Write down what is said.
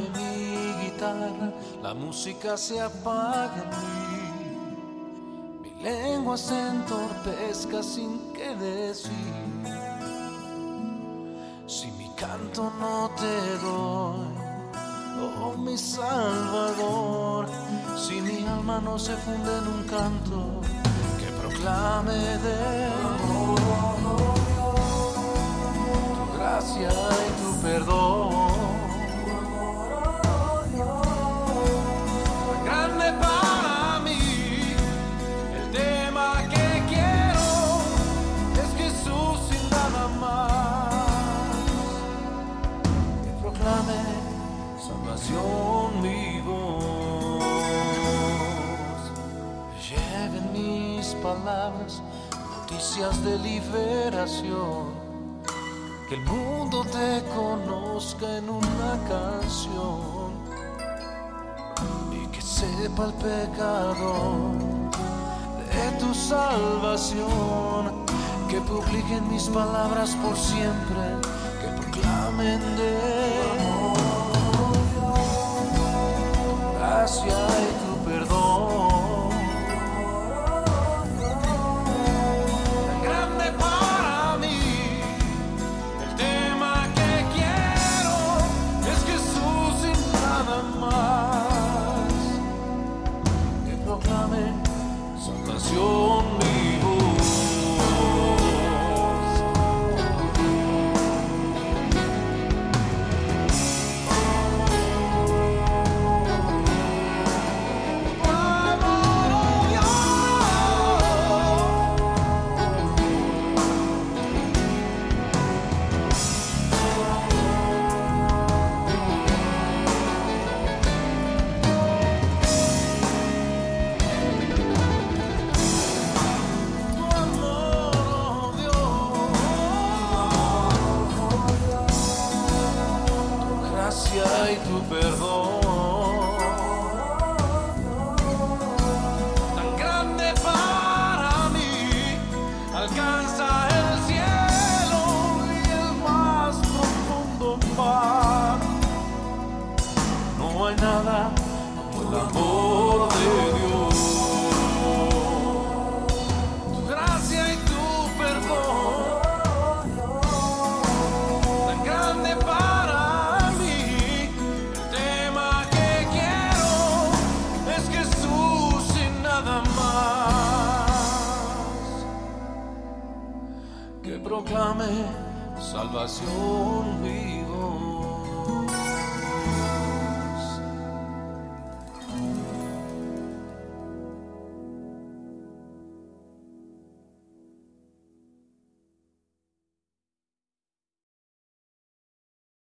guitarra, la música se apaga en mí. Mi lengua se entorpezca sin que decir. Si mi canto no te doy, oh mi Salvador, si mi alma no se funde en un canto que proclame de tu salvación mi voz. Lleven mis palabras, noticias de liberación. Que el mundo te conozca en una canción y que sepa el pecado de tu salvación. Que publiquen mis palabras por siempre, que proclamen de tu tu perdón, tan grande para mí, alcanza el cielo y el más profundo mar. No hay nada como el amor de Que proclame salvación vivo.